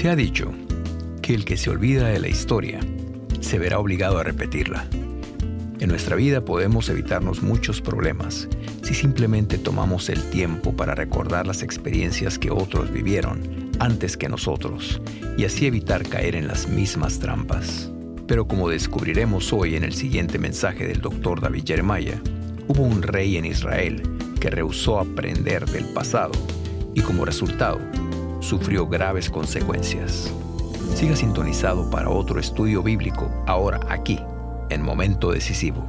Se ha dicho que el que se olvida de la historia se verá obligado a repetirla. En nuestra vida podemos evitarnos muchos problemas si simplemente tomamos el tiempo para recordar las experiencias que otros vivieron antes que nosotros y así evitar caer en las mismas trampas. Pero como descubriremos hoy en el siguiente mensaje del Dr. David Jeremiah, hubo un rey en Israel que rehusó aprender del pasado y como resultado sufrió graves consecuencias. Siga sintonizado para otro estudio bíblico ahora aquí, en Momento Decisivo.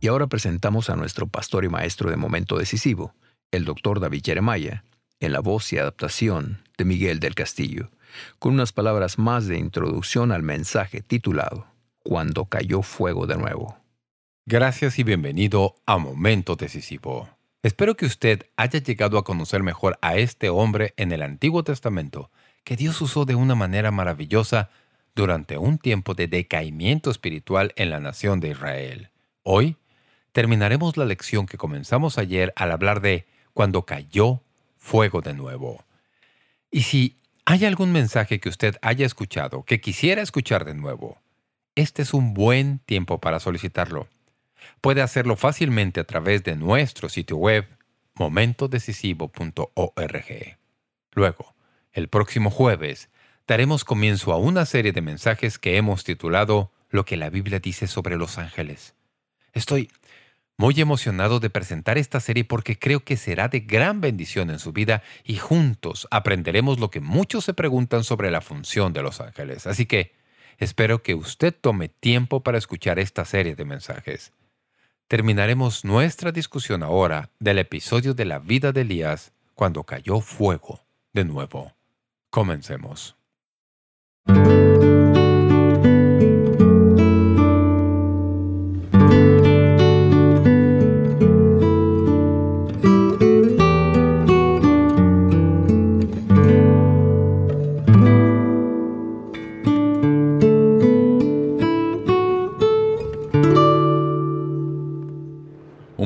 Y ahora presentamos a nuestro pastor y maestro de Momento Decisivo, el Dr. David Jeremiah, en la voz y adaptación de Miguel del Castillo, con unas palabras más de introducción al mensaje titulado Cuando cayó fuego de nuevo. Gracias y bienvenido a Momento Decisivo. Espero que usted haya llegado a conocer mejor a este hombre en el Antiguo Testamento que Dios usó de una manera maravillosa durante un tiempo de decaimiento espiritual en la nación de Israel. Hoy terminaremos la lección que comenzamos ayer al hablar de cuando cayó fuego de nuevo. Y si hay algún mensaje que usted haya escuchado que quisiera escuchar de nuevo, este es un buen tiempo para solicitarlo. Puede hacerlo fácilmente a través de nuestro sitio web momentodecisivo.org. Luego, el próximo jueves, daremos comienzo a una serie de mensajes que hemos titulado Lo que la Biblia dice sobre los ángeles. Estoy muy emocionado de presentar esta serie porque creo que será de gran bendición en su vida y juntos aprenderemos lo que muchos se preguntan sobre la función de los ángeles. Así que espero que usted tome tiempo para escuchar esta serie de mensajes. Terminaremos nuestra discusión ahora del episodio de la vida de Elías cuando cayó fuego de nuevo. Comencemos.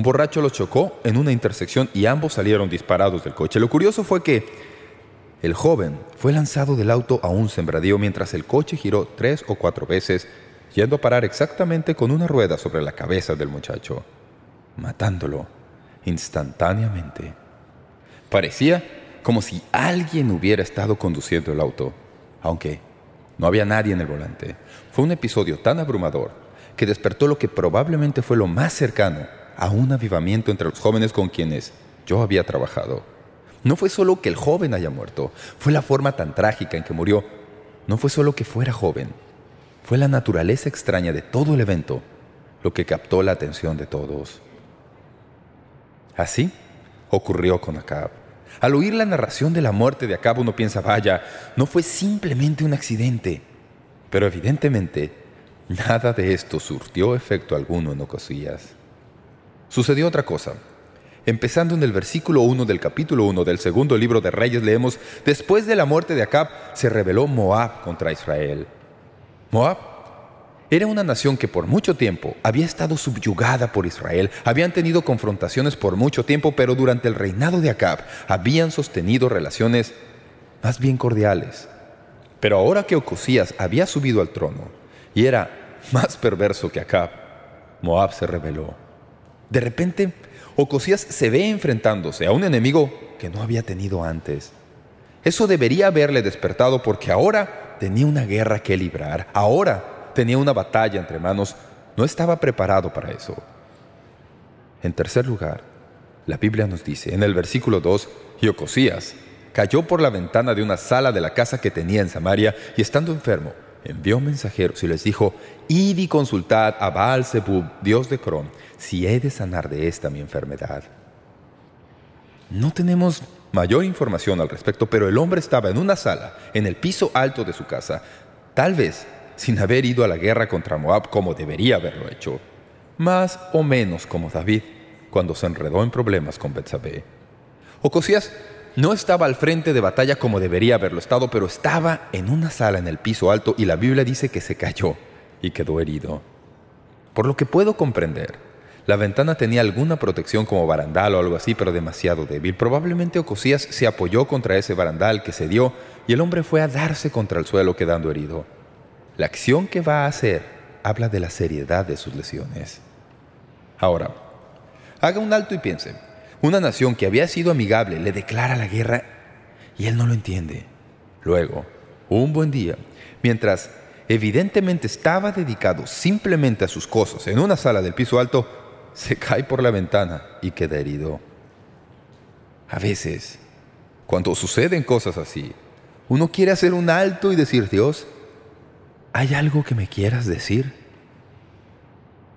Borracho lo chocó en una intersección y ambos salieron disparados del coche. Lo curioso fue que el joven fue lanzado del auto a un sembradío mientras el coche giró tres o cuatro veces, yendo a parar exactamente con una rueda sobre la cabeza del muchacho, matándolo instantáneamente. Parecía como si alguien hubiera estado conduciendo el auto, aunque no había nadie en el volante. Fue un episodio tan abrumador que despertó lo que probablemente fue lo más cercano a un avivamiento entre los jóvenes con quienes yo había trabajado. No fue solo que el joven haya muerto, fue la forma tan trágica en que murió. No fue solo que fuera joven, fue la naturaleza extraña de todo el evento lo que captó la atención de todos. Así ocurrió con Acab. Al oír la narración de la muerte de Acab uno piensa, vaya, no fue simplemente un accidente. Pero evidentemente, nada de esto surtió efecto alguno en Ocosías. Sucedió otra cosa. Empezando en el versículo 1 del capítulo 1 del segundo libro de Reyes leemos, Después de la muerte de Acab, se rebeló Moab contra Israel. Moab era una nación que por mucho tiempo había estado subyugada por Israel, habían tenido confrontaciones por mucho tiempo, pero durante el reinado de Acab habían sostenido relaciones más bien cordiales. Pero ahora que Ocosías había subido al trono y era más perverso que Acab, Moab se rebeló. De repente, Ocosías se ve enfrentándose a un enemigo que no había tenido antes. Eso debería haberle despertado porque ahora tenía una guerra que librar. Ahora tenía una batalla entre manos. No estaba preparado para eso. En tercer lugar, la Biblia nos dice en el versículo 2, y Ocosías cayó por la ventana de una sala de la casa que tenía en Samaria y estando enfermo, envió mensajeros y les dijo, Id y consultad a Baal dios de Cron, si he de sanar de esta mi enfermedad. No tenemos mayor información al respecto, pero el hombre estaba en una sala, en el piso alto de su casa, tal vez sin haber ido a la guerra contra Moab como debería haberlo hecho, más o menos como David cuando se enredó en problemas con Betsabé. Ocosías no estaba al frente de batalla como debería haberlo estado, pero estaba en una sala en el piso alto y la Biblia dice que se cayó y quedó herido. Por lo que puedo comprender, La ventana tenía alguna protección como barandal o algo así, pero demasiado débil. Probablemente Ocosías se apoyó contra ese barandal que se dio y el hombre fue a darse contra el suelo quedando herido. La acción que va a hacer habla de la seriedad de sus lesiones. Ahora, haga un alto y piense. Una nación que había sido amigable le declara la guerra y él no lo entiende. Luego, un buen día, mientras evidentemente estaba dedicado simplemente a sus cosas en una sala del piso alto, se cae por la ventana y queda herido. A veces, cuando suceden cosas así, uno quiere hacer un alto y decir, Dios, ¿hay algo que me quieras decir?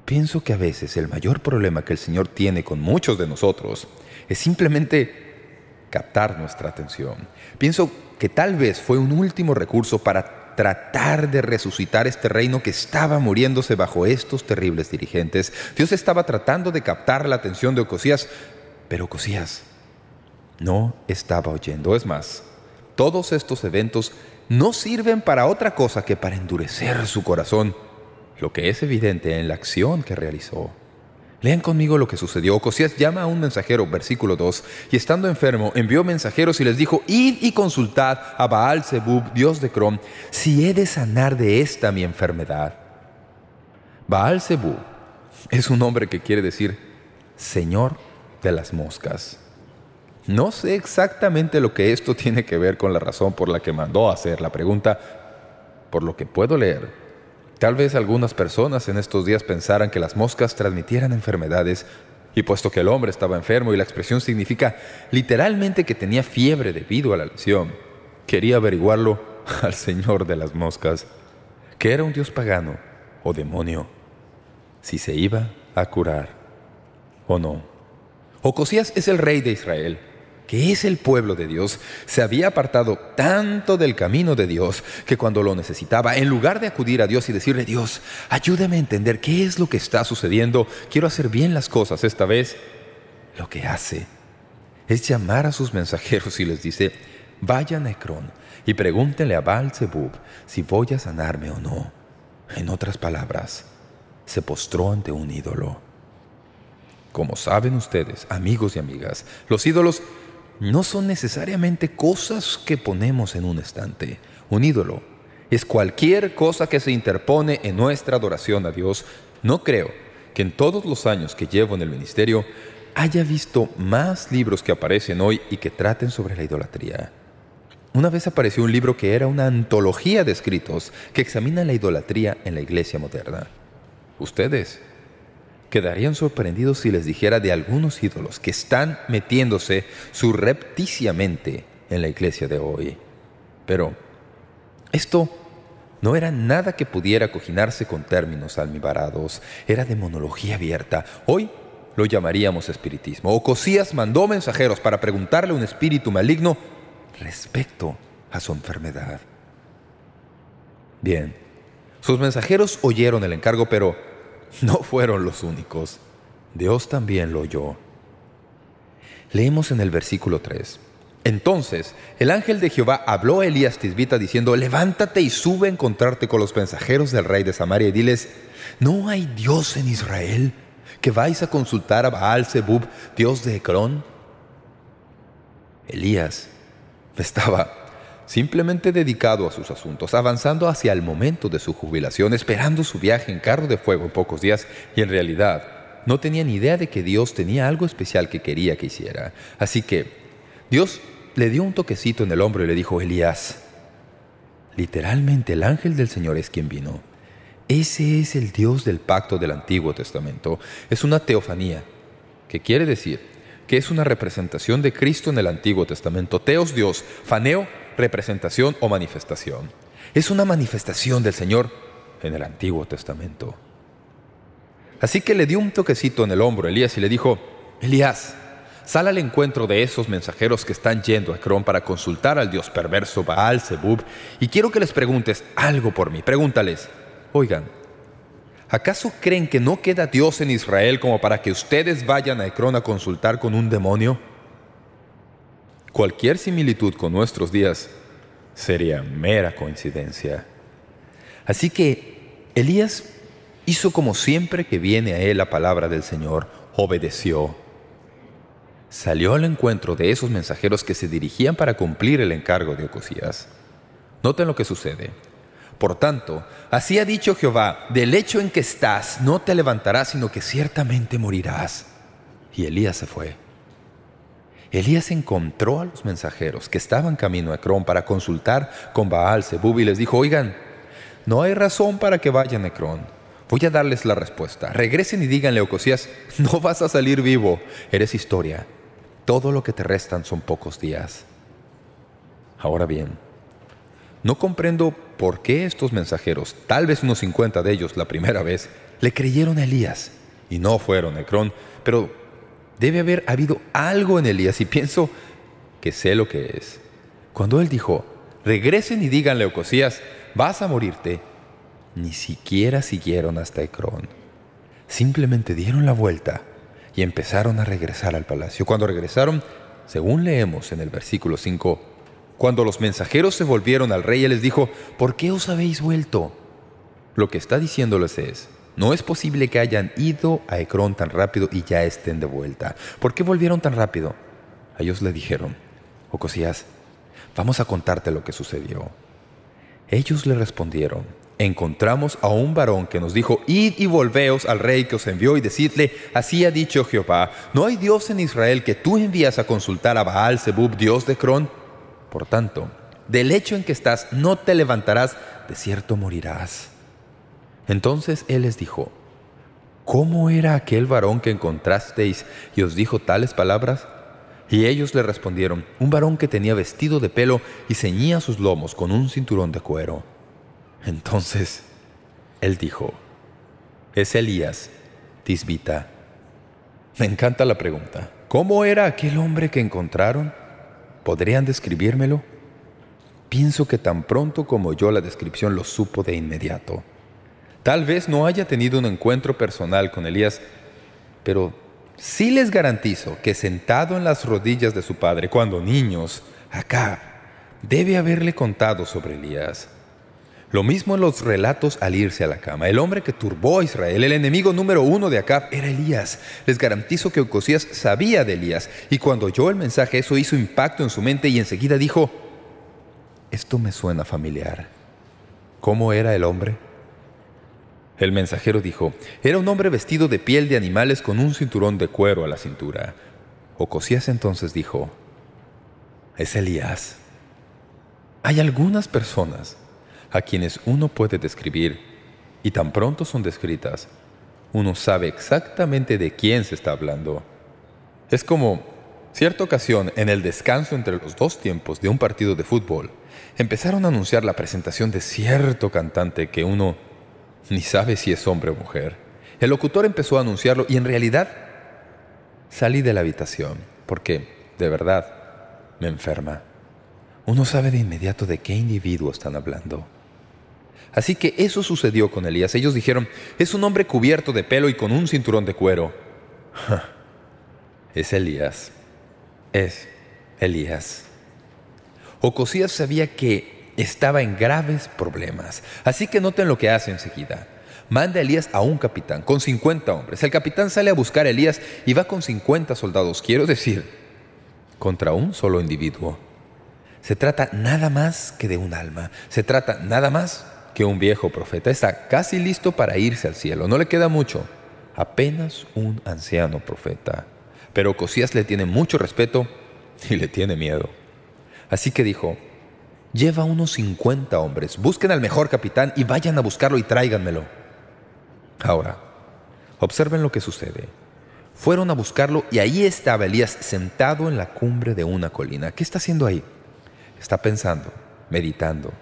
Pienso que a veces el mayor problema que el Señor tiene con muchos de nosotros es simplemente captar nuestra atención. Pienso que tal vez fue un último recurso para tratar de resucitar este reino que estaba muriéndose bajo estos terribles dirigentes. Dios estaba tratando de captar la atención de Ocosías, pero Ocosías no estaba oyendo. Es más, todos estos eventos no sirven para otra cosa que para endurecer su corazón, lo que es evidente en la acción que realizó. Lean conmigo lo que sucedió. Ocosías llama a un mensajero, versículo 2, y estando enfermo, envió mensajeros y les dijo, Id y consultad a Baal Zebub, dios de Crom, si he de sanar de esta mi enfermedad. Baal Zebub es un nombre que quiere decir Señor de las moscas. No sé exactamente lo que esto tiene que ver con la razón por la que mandó a hacer la pregunta. Por lo que puedo leer, Tal vez algunas personas en estos días pensaran que las moscas transmitieran enfermedades y puesto que el hombre estaba enfermo y la expresión significa literalmente que tenía fiebre debido a la lesión, quería averiguarlo al Señor de las moscas, que era un dios pagano o demonio, si se iba a curar o no. Ocosías es el rey de Israel que es el pueblo de Dios, se había apartado tanto del camino de Dios que cuando lo necesitaba, en lugar de acudir a Dios y decirle, Dios, ayúdame a entender qué es lo que está sucediendo, quiero hacer bien las cosas esta vez, lo que hace es llamar a sus mensajeros y les dice, vayan a Ecrón y pregúntenle a Baal Zebub si voy a sanarme o no. En otras palabras, se postró ante un ídolo. Como saben ustedes, amigos y amigas, los ídolos no son necesariamente cosas que ponemos en un estante. Un ídolo es cualquier cosa que se interpone en nuestra adoración a Dios. No creo que en todos los años que llevo en el ministerio haya visto más libros que aparecen hoy y que traten sobre la idolatría. Una vez apareció un libro que era una antología de escritos que examina la idolatría en la iglesia moderna. Ustedes quedarían sorprendidos si les dijera de algunos ídolos que están metiéndose surrepticiamente en la iglesia de hoy. Pero esto no era nada que pudiera cojinarse con términos almibarados, era demonología abierta. Hoy lo llamaríamos espiritismo. Ocosías mandó mensajeros para preguntarle a un espíritu maligno respecto a su enfermedad. Bien, sus mensajeros oyeron el encargo, pero no fueron los únicos. Dios también lo oyó. Leemos en el versículo 3. Entonces el ángel de Jehová habló a Elías Tisbita diciendo, Levántate y sube a encontrarte con los mensajeros del rey de Samaria y diles, ¿No hay Dios en Israel que vais a consultar a Baal Zebub, Dios de Ecrón? Elías estaba simplemente dedicado a sus asuntos, avanzando hacia el momento de su jubilación, esperando su viaje en carro de fuego en pocos días, y en realidad no tenía ni idea de que Dios tenía algo especial que quería que hiciera. Así que Dios le dio un toquecito en el hombro y le dijo, Elías, literalmente el ángel del Señor es quien vino. Ese es el Dios del pacto del Antiguo Testamento. Es una teofanía, que quiere decir que es una representación de Cristo en el Antiguo Testamento. Teos Dios, faneo representación o manifestación. Es una manifestación del Señor en el Antiguo Testamento. Así que le dio un toquecito en el hombro Elías y le dijo, Elías, sal al encuentro de esos mensajeros que están yendo a Ecrón para consultar al dios perverso Baal Zebub y quiero que les preguntes algo por mí. Pregúntales, oigan, ¿acaso creen que no queda Dios en Israel como para que ustedes vayan a Ecrón a consultar con un demonio? Cualquier similitud con nuestros días sería mera coincidencia. Así que Elías hizo como siempre que viene a él la palabra del Señor, obedeció. Salió al encuentro de esos mensajeros que se dirigían para cumplir el encargo de Ocosías. Noten lo que sucede. Por tanto, así ha dicho Jehová, del hecho en que estás no te levantarás, sino que ciertamente morirás. Y Elías se fue. Elías encontró a los mensajeros que estaban camino a Ecrón para consultar con Baal Zebub y les dijo, oigan, no hay razón para que vayan a Ecrón. Voy a darles la respuesta. Regresen y díganle a Ocosías, no vas a salir vivo, eres historia. Todo lo que te restan son pocos días. Ahora bien, no comprendo por qué estos mensajeros, tal vez unos 50 de ellos la primera vez, le creyeron a Elías y no fueron a Ecrón, pero Debe haber habido algo en Elías y pienso que sé lo que es. Cuando él dijo, regresen y díganle a vas a morirte, ni siquiera siguieron hasta Ecrón. Simplemente dieron la vuelta y empezaron a regresar al palacio. Cuando regresaron, según leemos en el versículo 5, cuando los mensajeros se volvieron al rey, él les dijo, ¿por qué os habéis vuelto? Lo que está diciéndoles es, no es posible que hayan ido a Ecrón tan rápido y ya estén de vuelta. ¿Por qué volvieron tan rápido? Ellos le dijeron, Ocosías, vamos a contarte lo que sucedió. Ellos le respondieron, encontramos a un varón que nos dijo, id y volveos al rey que os envió y decidle, así ha dicho Jehová, ¿no hay Dios en Israel que tú envías a consultar a Baal Zebub, Dios de Ecrón? Por tanto, del hecho en que estás no te levantarás, de cierto morirás. Entonces él les dijo, ¿Cómo era aquel varón que encontrasteis y os dijo tales palabras? Y ellos le respondieron, un varón que tenía vestido de pelo y ceñía sus lomos con un cinturón de cuero. Entonces él dijo, es Elías, tisbita. Me encanta la pregunta. ¿Cómo era aquel hombre que encontraron? ¿Podrían describírmelo? Pienso que tan pronto como yo la descripción lo supo de inmediato. Tal vez no haya tenido un encuentro personal con Elías, pero sí les garantizo que sentado en las rodillas de su padre, cuando niños, acá, debe haberle contado sobre Elías. Lo mismo en los relatos al irse a la cama. El hombre que turbó a Israel, el enemigo número uno de Acab, era Elías. Les garantizo que Ocosías sabía de Elías, y cuando oyó el mensaje eso hizo impacto en su mente y enseguida dijo, «Esto me suena familiar». ¿Cómo era el hombre? El mensajero dijo, era un hombre vestido de piel de animales con un cinturón de cuero a la cintura. Ocosías entonces dijo, es Elías. Hay algunas personas a quienes uno puede describir y tan pronto son descritas, uno sabe exactamente de quién se está hablando. Es como cierta ocasión en el descanso entre los dos tiempos de un partido de fútbol, empezaron a anunciar la presentación de cierto cantante que uno ni sabe si es hombre o mujer. El locutor empezó a anunciarlo y en realidad salí de la habitación porque, de verdad, me enferma. Uno sabe de inmediato de qué individuo están hablando. Así que eso sucedió con Elías. Ellos dijeron, es un hombre cubierto de pelo y con un cinturón de cuero. es Elías. Es Elías. Ocosías sabía que estaba en graves problemas. Así que noten lo que hace enseguida. Manda a Elías a un capitán con 50 hombres. El capitán sale a buscar a Elías y va con 50 soldados, quiero decir, contra un solo individuo. Se trata nada más que de un alma. Se trata nada más que un viejo profeta. Está casi listo para irse al cielo. No le queda mucho. Apenas un anciano profeta. Pero Cosías le tiene mucho respeto y le tiene miedo. Así que dijo, Lleva unos 50 hombres. Busquen al mejor capitán y vayan a buscarlo y tráiganmelo. Ahora, observen lo que sucede. Fueron a buscarlo y ahí estaba Elías sentado en la cumbre de una colina. ¿Qué está haciendo ahí? Está pensando, meditando,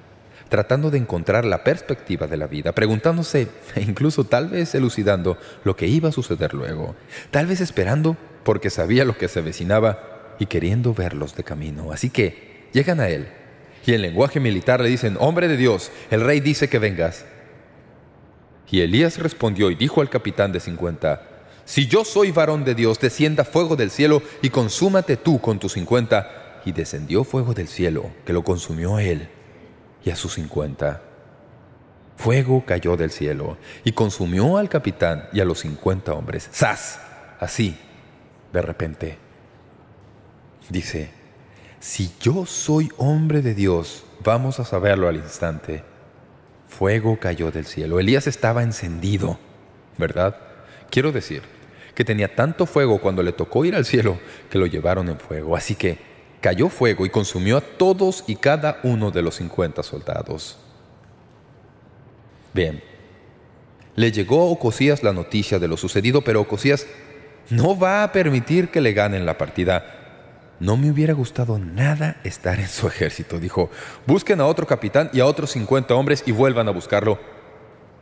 tratando de encontrar la perspectiva de la vida, preguntándose e incluso tal vez elucidando lo que iba a suceder luego. Tal vez esperando porque sabía lo que se avecinaba y queriendo verlos de camino. Así que llegan a él y en lenguaje militar le dicen, hombre de Dios, el rey dice que vengas. Y Elías respondió y dijo al capitán de cincuenta, si yo soy varón de Dios, descienda fuego del cielo y consúmate tú con tus cincuenta. Y descendió fuego del cielo, que lo consumió a él y a sus cincuenta. Fuego cayó del cielo y consumió al capitán y a los cincuenta hombres. ¡Sas! Así, de repente. Dice, si yo soy hombre de Dios, vamos a saberlo al instante. Fuego cayó del cielo. Elías estaba encendido, ¿verdad? Quiero decir que tenía tanto fuego cuando le tocó ir al cielo que lo llevaron en fuego. Así que cayó fuego y consumió a todos y cada uno de los cincuenta soldados. Bien, le llegó a Ocosías la noticia de lo sucedido, pero Ocosías no va a permitir que le ganen la partida. No me hubiera gustado nada estar en su ejército, dijo. Busquen a otro capitán y a otros 50 hombres y vuelvan a buscarlo.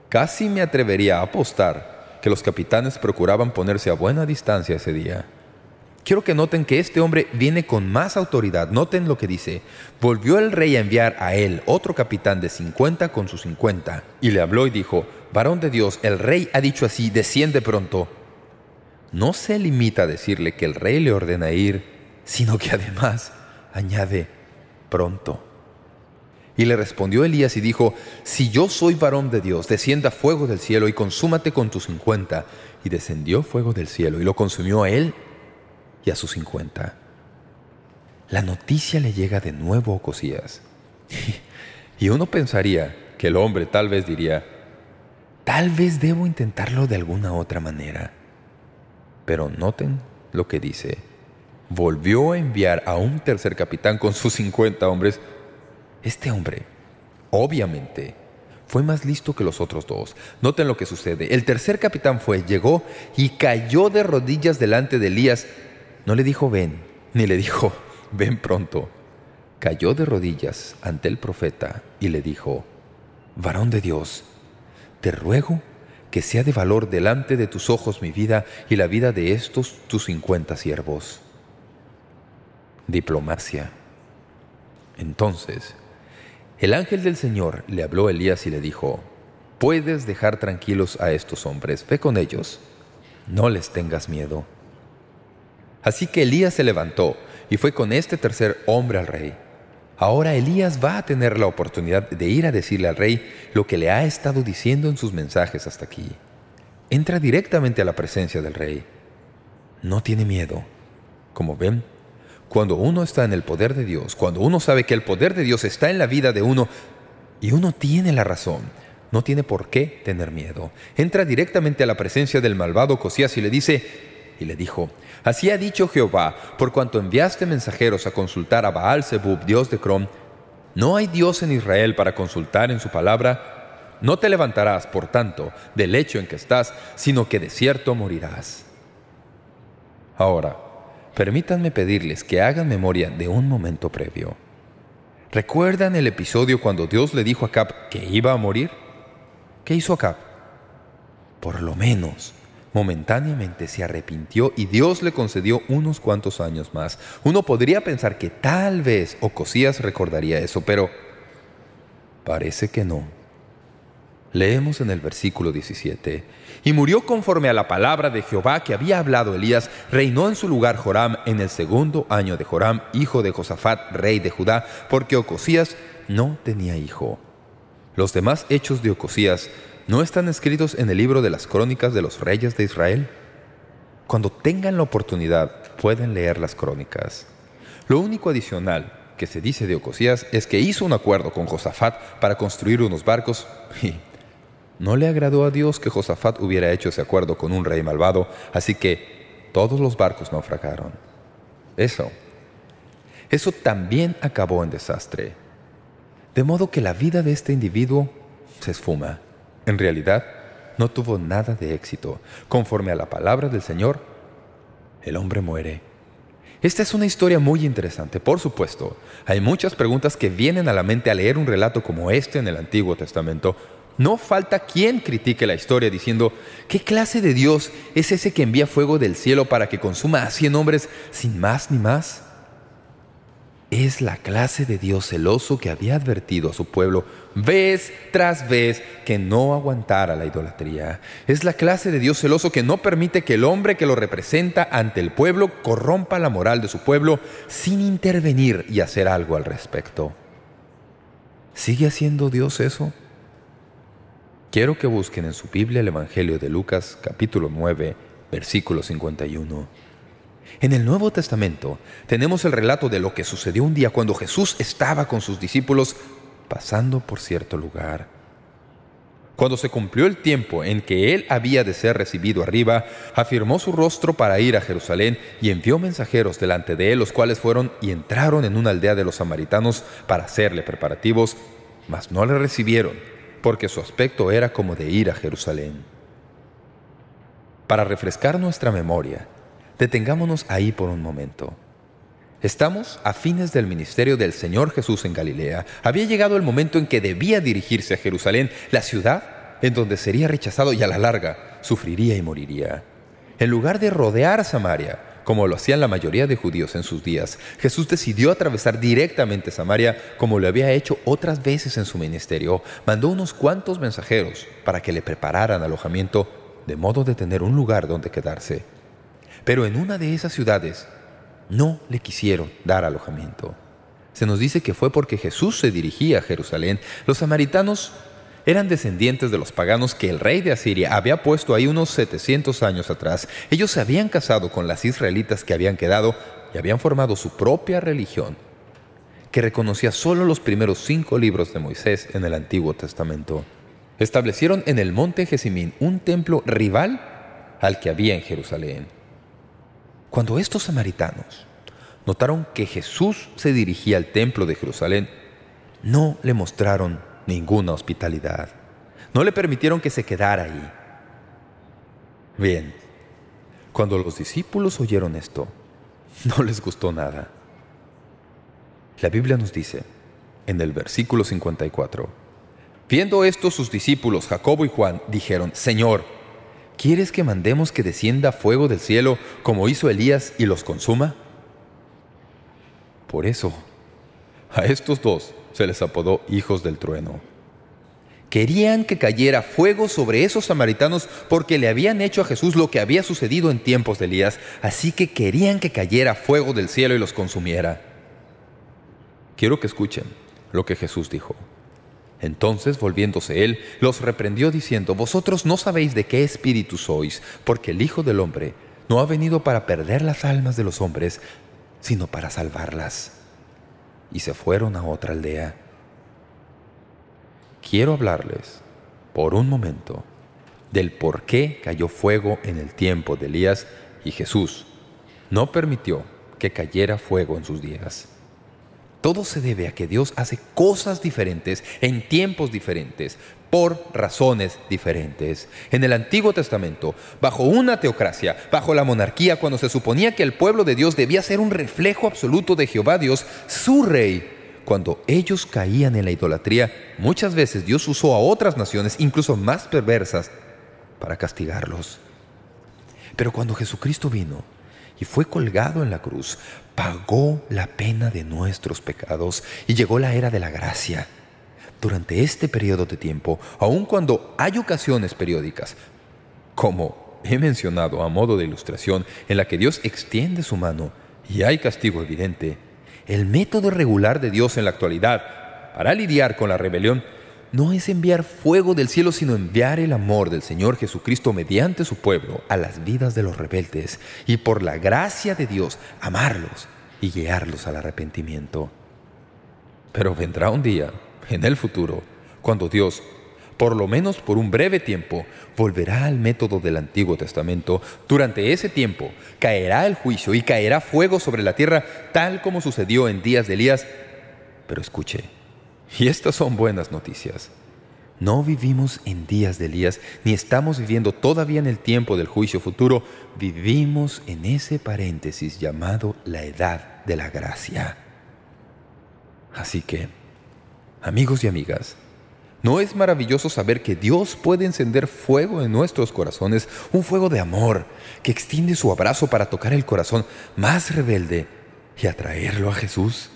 Casi me atrevería a apostar que los capitanes procuraban ponerse a buena distancia ese día. Quiero que noten que este hombre viene con más autoridad. Noten lo que dice. Volvió el rey a enviar a él otro capitán de 50 con sus 50. Y le habló y dijo, «Varón de Dios, el rey ha dicho así, desciende pronto». No se limita a decirle que el rey le ordena ir, sino que además añade, «pronto». Y le respondió Elías y dijo, «Si yo soy varón de Dios, descienda fuego del cielo y consúmate con tus 50». Y descendió fuego del cielo y lo consumió a él y a sus cincuenta. La noticia le llega de nuevo a Ocosías. Y uno pensaría que el hombre tal vez diría, tal vez debo intentarlo de alguna otra manera. Pero noten lo que dice. Volvió a enviar a un tercer capitán con sus cincuenta hombres. Este hombre, obviamente, fue más listo que los otros dos. Noten lo que sucede. El tercer capitán fue, llegó y cayó de rodillas delante de Elías no le dijo ven, ni le dijo ven pronto. Cayó de rodillas ante el profeta y le dijo, varón de Dios, te ruego que sea de valor delante de tus ojos mi vida y la vida de estos tus cincuenta siervos. Diplomacia. Entonces, el ángel del Señor le habló a Elías y le dijo, «Puedes dejar tranquilos a estos hombres, ve con ellos, no les tengas miedo». Así que Elías se levantó y fue con este tercer hombre al rey. Ahora Elías va a tener la oportunidad de ir a decirle al rey lo que le ha estado diciendo en sus mensajes hasta aquí. Entra directamente a la presencia del rey. No tiene miedo. Como ven, cuando uno está en el poder de Dios, cuando uno sabe que el poder de Dios está en la vida de uno, y uno tiene la razón, no tiene por qué tener miedo. Entra directamente a la presencia del malvado Cosías y le dice, y le dijo, Así ha dicho Jehová, por cuanto enviaste mensajeros a consultar a Baal-Zebub, dios de Crom, no hay Dios en Israel para consultar en su palabra, no te levantarás, por tanto, del hecho en que estás, sino que de cierto morirás. Ahora, permítanme pedirles que hagan memoria de un momento previo. ¿Recuerdan el episodio cuando Dios le dijo a Acab que iba a morir? ¿Qué hizo Acab? Por lo menos momentáneamente se arrepintió y Dios le concedió unos cuantos años más. Uno podría pensar que tal vez Ocosías recordaría eso, pero parece que no. Leemos en el versículo 17, «Y murió conforme a la palabra de Jehová que había hablado Elías, reinó en su lugar Joram en el segundo año de Joram, hijo de Josafat, rey de Judá, porque Ocosías no tenía hijo». Los demás hechos de Ocosías ¿no están escritos en el libro de las crónicas de los reyes de Israel? Cuando tengan la oportunidad, pueden leer las crónicas. Lo único adicional que se dice de Ocosías es que hizo un acuerdo con Josafat para construir unos barcos y no le agradó a Dios que Josafat hubiera hecho ese acuerdo con un rey malvado, así que todos los barcos naufragaron. Eso, eso también acabó en desastre. De modo que la vida de este individuo se esfuma. En realidad, no tuvo nada de éxito. Conforme a la palabra del Señor, el hombre muere. Esta es una historia muy interesante, por supuesto. Hay muchas preguntas que vienen a la mente al leer un relato como este en el Antiguo Testamento. No falta quien critique la historia diciendo ¿qué clase de Dios es ese que envía fuego del cielo para que consuma a cien hombres sin más ni más? Es la clase de Dios celoso que había advertido a su pueblo vez tras vez que no aguantara la idolatría. Es la clase de Dios celoso que no permite que el hombre que lo representa ante el pueblo corrompa la moral de su pueblo sin intervenir y hacer algo al respecto. ¿Sigue haciendo Dios eso? Quiero que busquen en su Biblia el Evangelio de Lucas, capítulo 9, versículo 51. En el Nuevo Testamento tenemos el relato de lo que sucedió un día cuando Jesús estaba con sus discípulos pasando por cierto lugar. Cuando se cumplió el tiempo en que él había de ser recibido arriba, afirmó su rostro para ir a Jerusalén y envió mensajeros delante de él, los cuales fueron y entraron en una aldea de los samaritanos para hacerle preparativos, mas no le recibieron, porque su aspecto era como de ir a Jerusalén. Para refrescar nuestra memoria, detengámonos ahí por un momento. Estamos a fines del ministerio del Señor Jesús en Galilea. Había llegado el momento en que debía dirigirse a Jerusalén, la ciudad en donde sería rechazado y a la larga sufriría y moriría. En lugar de rodear Samaria, como lo hacían la mayoría de judíos en sus días, Jesús decidió atravesar directamente Samaria como lo había hecho otras veces en su ministerio. Mandó unos cuantos mensajeros para que le prepararan alojamiento de modo de tener un lugar donde quedarse. Pero en una de esas ciudades no le quisieron dar alojamiento. Se nos dice que fue porque Jesús se dirigía a Jerusalén. Los samaritanos eran descendientes de los paganos que el rey de Asiria había puesto ahí unos 700 años atrás. Ellos se habían casado con las israelitas que habían quedado y habían formado su propia religión, que reconocía solo los primeros cinco libros de Moisés en el Antiguo Testamento. Establecieron en el monte Gesimín un templo rival al que había en Jerusalén. Cuando estos samaritanos notaron que Jesús se dirigía al templo de Jerusalén, no le mostraron ninguna hospitalidad. No le permitieron que se quedara ahí. Bien, cuando los discípulos oyeron esto, no les gustó nada. La Biblia nos dice, en el versículo 54, Viendo esto sus discípulos, Jacobo y Juan, dijeron, Señor, ¿Quieres que mandemos que descienda fuego del cielo como hizo Elías y los consuma? Por eso, a estos dos se les apodó hijos del trueno. Querían que cayera fuego sobre esos samaritanos porque le habían hecho a Jesús lo que había sucedido en tiempos de Elías, así que querían que cayera fuego del cielo y los consumiera. Quiero que escuchen lo que Jesús dijo. Entonces, volviéndose él, los reprendió diciendo, Vosotros no sabéis de qué espíritu sois, porque el Hijo del Hombre no ha venido para perder las almas de los hombres, sino para salvarlas. Y se fueron a otra aldea. Quiero hablarles, por un momento, del por qué cayó fuego en el tiempo de Elías y Jesús no permitió que cayera fuego en sus días. Todo se debe a que Dios hace cosas diferentes en tiempos diferentes, por razones diferentes. En el Antiguo Testamento, bajo una teocracia, bajo la monarquía, cuando se suponía que el pueblo de Dios debía ser un reflejo absoluto de Jehová Dios, su rey, cuando ellos caían en la idolatría, muchas veces Dios usó a otras naciones, incluso más perversas, para castigarlos. Pero cuando Jesucristo vino, y fue colgado en la cruz, pagó la pena de nuestros pecados y llegó la era de la gracia. Durante este periodo de tiempo, aun cuando hay ocasiones periódicas, como he mencionado a modo de ilustración, en la que Dios extiende su mano y hay castigo evidente, el método regular de Dios en la actualidad para lidiar con la rebelión no es enviar fuego del cielo, sino enviar el amor del Señor Jesucristo mediante su pueblo a las vidas de los rebeldes y por la gracia de Dios amarlos y guiarlos al arrepentimiento. Pero vendrá un día, en el futuro, cuando Dios, por lo menos por un breve tiempo, volverá al método del Antiguo Testamento. Durante ese tiempo caerá el juicio y caerá fuego sobre la tierra, tal como sucedió en días de Elías. Pero escuche, y estas son buenas noticias. No vivimos en días de Elías, ni estamos viviendo todavía en el tiempo del juicio futuro. Vivimos en ese paréntesis llamado la edad de la gracia. Así que, amigos y amigas, ¿no es maravilloso saber que Dios puede encender fuego en nuestros corazones, un fuego de amor que extiende su abrazo para tocar el corazón más rebelde y atraerlo a Jesús?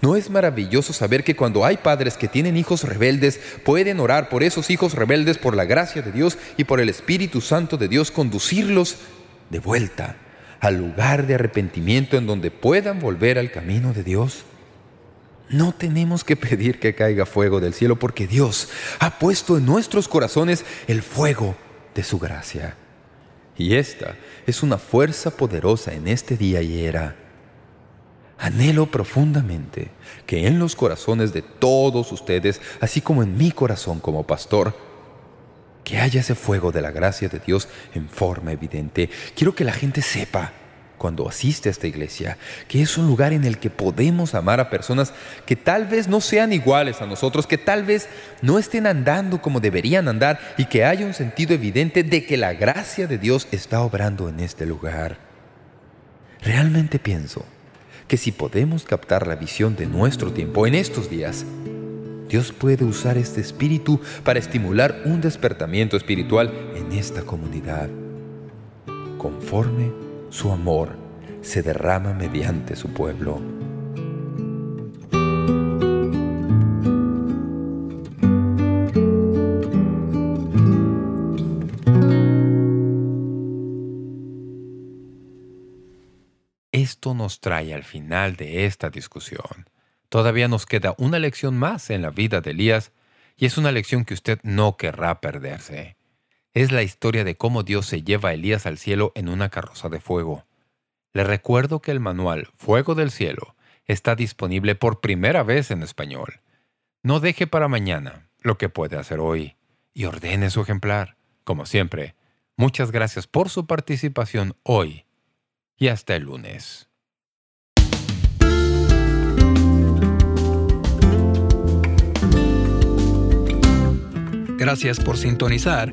¿No es maravilloso saber que cuando hay padres que tienen hijos rebeldes, pueden orar por esos hijos rebeldes por la gracia de Dios y por el Espíritu Santo de Dios conducirlos de vuelta al lugar de arrepentimiento en donde puedan volver al camino de Dios? No tenemos que pedir que caiga fuego del cielo porque Dios ha puesto en nuestros corazones el fuego de su gracia. Y esta es una fuerza poderosa en este día y era. Anhelo profundamente que en los corazones de todos ustedes, así como en mi corazón como pastor, que haya ese fuego de la gracia de Dios en forma evidente. Quiero que la gente sepa cuando asiste a esta iglesia, que es un lugar en el que podemos amar a personas que tal vez no sean iguales a nosotros, que tal vez no estén andando como deberían andar y que haya un sentido evidente de que la gracia de Dios está obrando en este lugar. Realmente pienso que si podemos captar la visión de nuestro tiempo en estos días, Dios puede usar este espíritu para estimular un despertamiento espiritual en esta comunidad. Conforme su amor se derrama mediante su pueblo. Esto nos trae al final de esta discusión. Todavía nos queda una lección más en la vida de Elías y es una lección que usted no querrá perderse es la historia de cómo Dios se lleva a Elías al cielo en una carroza de fuego. Le recuerdo que el manual Fuego del Cielo está disponible por primera vez en español. No deje para mañana lo que puede hacer hoy y ordene su ejemplar. Como siempre, muchas gracias por su participación hoy y hasta el lunes. Gracias por sintonizar